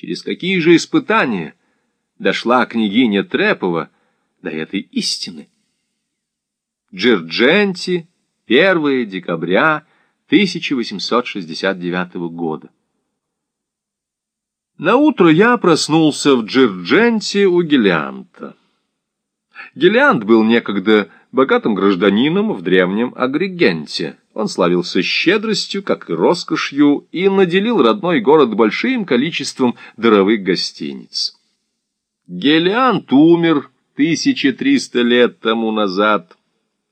через какие же испытания дошла княгиня Трепова до этой истины. Джердженти, 1 декабря 1869 года. На утро я проснулся в Джердженте у Гелианта. Гелиант был некогда богатым гражданином в древнем Агрегенте. Он славился щедростью, как и роскошью, и наделил родной город большим количеством даровых гостиниц. Гелиант умер 1300 лет тому назад,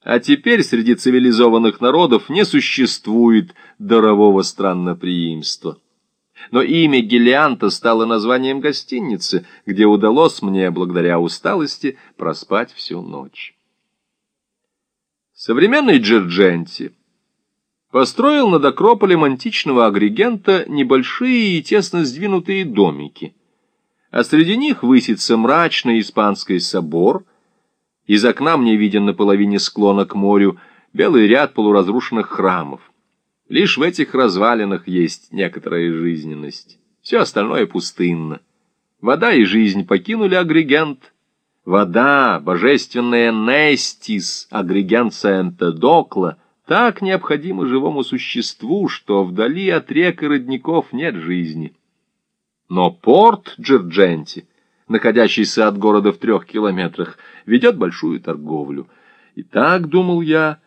а теперь среди цивилизованных народов не существует дарового странноприимства но имя Гелианта стало названием гостиницы, где удалось мне, благодаря усталости, проспать всю ночь. Современный Джердженти построил над Акрополем античного агрегента небольшие и тесно сдвинутые домики, а среди них высится мрачный испанский собор, из окна мне виден на половине склона к морю белый ряд полуразрушенных храмов. Лишь в этих развалинах есть некоторая жизненность. Все остальное пустынно. Вода и жизнь покинули агрегент. Вода, божественная Нестис, агрегент Саэнтедокла, так необходима живому существу, что вдали от рек и родников нет жизни. Но порт Джердженти, находящийся от города в трех километрах, ведет большую торговлю. И так, думал я,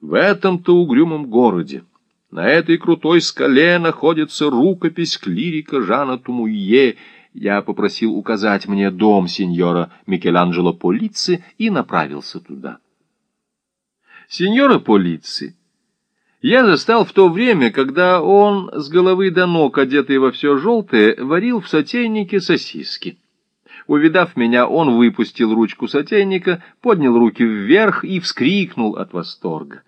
в этом-то угрюмом городе, на этой крутой скале находится рукопись клирика Жана Тумуе. Я попросил указать мне дом сеньора Микеланджело Полици и направился туда. Сеньора Полици я застал в то время, когда он, с головы до ног, одетый во все желтое, варил в сотейнике сосиски. Увидав меня, он выпустил ручку сотейника, поднял руки вверх и вскрикнул от восторга.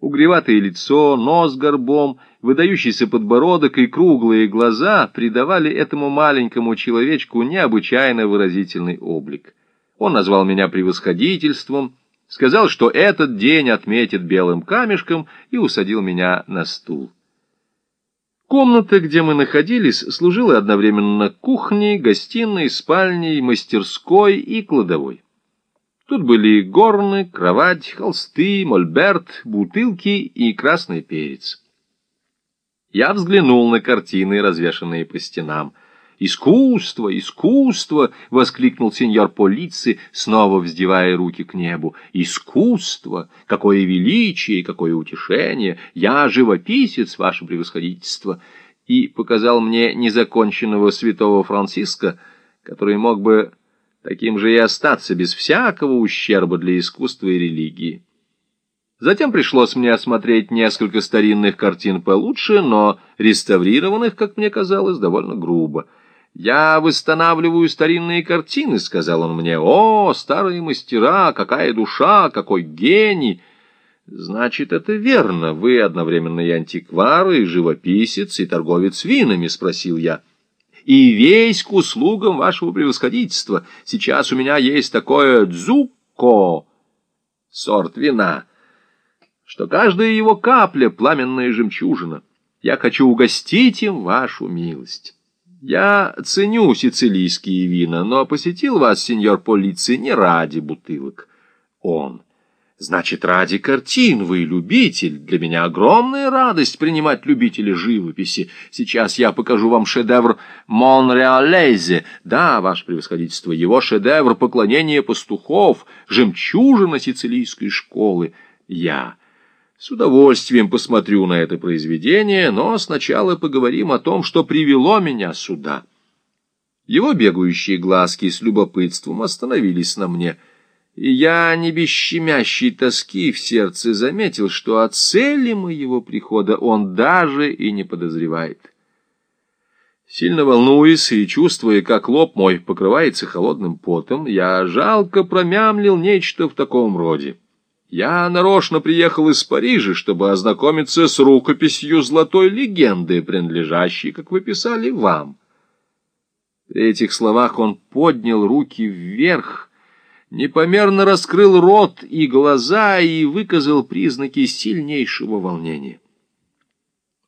Угреватое лицо, нос горбом, выдающийся подбородок и круглые глаза придавали этому маленькому человечку необычайно выразительный облик. Он назвал меня превосходительством, сказал, что этот день отметит белым камешком и усадил меня на стул. Комната, где мы находились, служила одновременно кухней, гостиной, спальней, мастерской и кладовой. Тут были горны, кровать, холсты, мольберт, бутылки и красный перец. Я взглянул на картины, развешанные по стенам. «Искусство! Искусство!» — воскликнул сеньор полиции, снова вздевая руки к небу. «Искусство! Какое величие, какое утешение! Я живописец, ваше превосходительство!» И показал мне незаконченного святого Франциска, который мог бы таким же и остаться без всякого ущерба для искусства и религии. Затем пришлось мне осмотреть несколько старинных картин получше, но реставрированных, как мне казалось, довольно грубо. «Я восстанавливаю старинные картины», — сказал он мне. «О, старые мастера, какая душа, какой гений!» «Значит, это верно. Вы одновременно и антиквар, и живописец, и торговец винами», — спросил я и весь к услугам вашего превосходительства. Сейчас у меня есть такое дзукко, сорт вина, что каждая его капля — пламенная жемчужина. Я хочу угостить им вашу милость. Я ценю сицилийские вина, но посетил вас, сеньор полиции, не ради бутылок. Он — Значит, ради картин вы любитель. Для меня огромная радость принимать любителей живописи. Сейчас я покажу вам шедевр Монреалезе. Да, ваше превосходительство, его шедевр «Поклонение пастухов», жемчужина сицилийской школы. Я с удовольствием посмотрю на это произведение, но сначала поговорим о том, что привело меня сюда. Его бегающие глазки с любопытством остановились на мне — и я не без щемящей тоски в сердце заметил, что о цели моего прихода он даже и не подозревает. Сильно волнуясь и чувствуя, как лоб мой покрывается холодным потом, я жалко промямлил нечто в таком роде. Я нарочно приехал из Парижа, чтобы ознакомиться с рукописью золотой легенды, принадлежащей, как вы писали, вам. При этих словах он поднял руки вверх, непомерно раскрыл рот и глаза и выказал признаки сильнейшего волнения.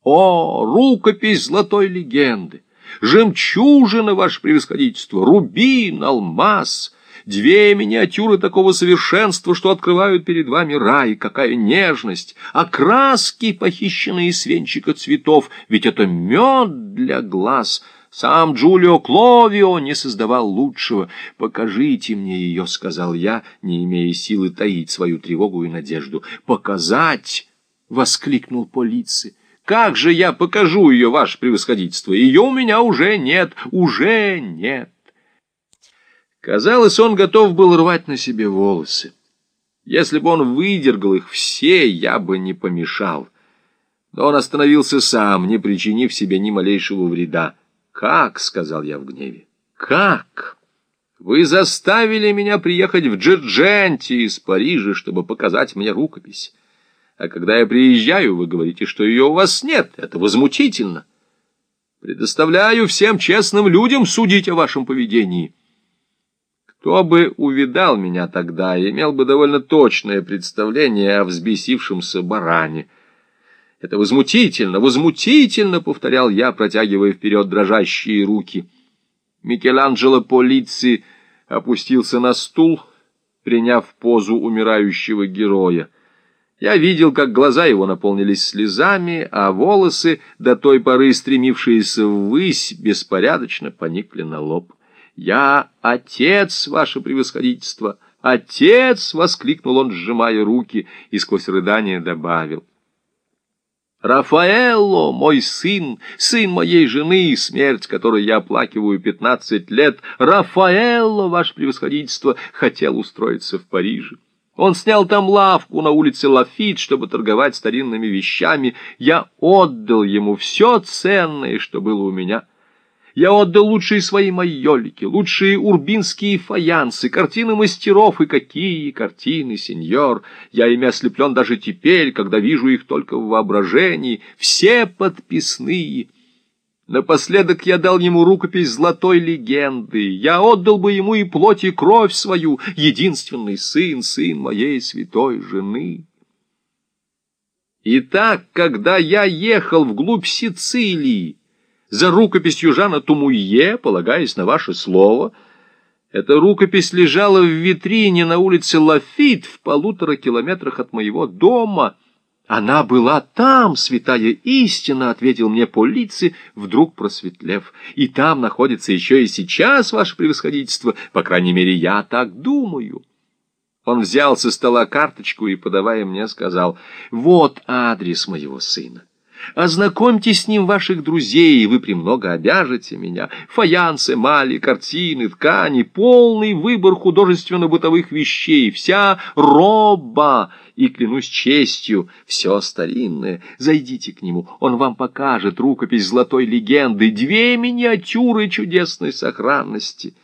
О, рукопись золотой легенды! жемчужина, ваше превосходительство, рубин, алмаз, две миниатюры такого совершенства, что открывают перед вами рай, какая нежность, окраски, похищенные из венчика цветов, ведь это мед для глаз». Сам Джулио Кловио не создавал лучшего. «Покажите мне ее», — сказал я, не имея силы таить свою тревогу и надежду. «Показать!» — воскликнул полиция. «Как же я покажу ее, ваше превосходительство? Ее у меня уже нет, уже нет!» Казалось, он готов был рвать на себе волосы. Если бы он выдергал их все, я бы не помешал. Но он остановился сам, не причинив себе ни малейшего вреда. «Как?» — сказал я в гневе. «Как? Вы заставили меня приехать в Джердженти из Парижа, чтобы показать мне рукопись. А когда я приезжаю, вы говорите, что ее у вас нет. Это возмутительно. Предоставляю всем честным людям судить о вашем поведении». Кто бы увидал меня тогда, имел бы довольно точное представление о взбесившемся баране — это возмутительно, возмутительно, повторял я, протягивая вперед дрожащие руки. Микеланджело Полици опустился на стул, приняв позу умирающего героя. Я видел, как глаза его наполнились слезами, а волосы, до той поры стремившиеся ввысь, беспорядочно поникли на лоб. «Я отец, ваше превосходительство! Отец!» — воскликнул он, сжимая руки, и сквозь рыдание добавил — Рафаэлло, мой сын, сын моей жены, смерть которой я оплакиваю пятнадцать лет, Рафаэлло, ваше превосходительство, хотел устроиться в Париже. Он снял там лавку на улице Лафит, чтобы торговать старинными вещами. Я отдал ему все ценное, что было у меня — я отдал лучшие свои майолики, лучшие урбинские фаянсы, картины мастеров, и какие картины, сеньор! Я ими ослеплен даже теперь, когда вижу их только в воображении, все подписные. Напоследок я дал ему рукопись золотой легенды. Я отдал бы ему и плоть, и кровь свою, единственный сын, сын моей святой жены. Итак, когда я ехал вглубь Сицилии, за рукописью Жана Тумуе, полагаясь на ваше слово. Эта рукопись лежала в витрине на улице Лафит в полутора километрах от моего дома. Она была там, святая истина, ответил мне полиции, вдруг просветлев. И там находится еще и сейчас ваше превосходительство, по крайней мере, я так думаю. Он взял со стола карточку и, подавая мне, сказал, вот адрес моего сына. Ознакомьте с ним ваших друзей, и вы премного обяжете меня. Фаянсы, мали, картины, ткани, полный выбор художественно-бытовых вещей, вся роба, и, клянусь честью, все старинное. Зайдите к нему, он вам покажет рукопись золотой легенды, две миниатюры чудесной сохранности —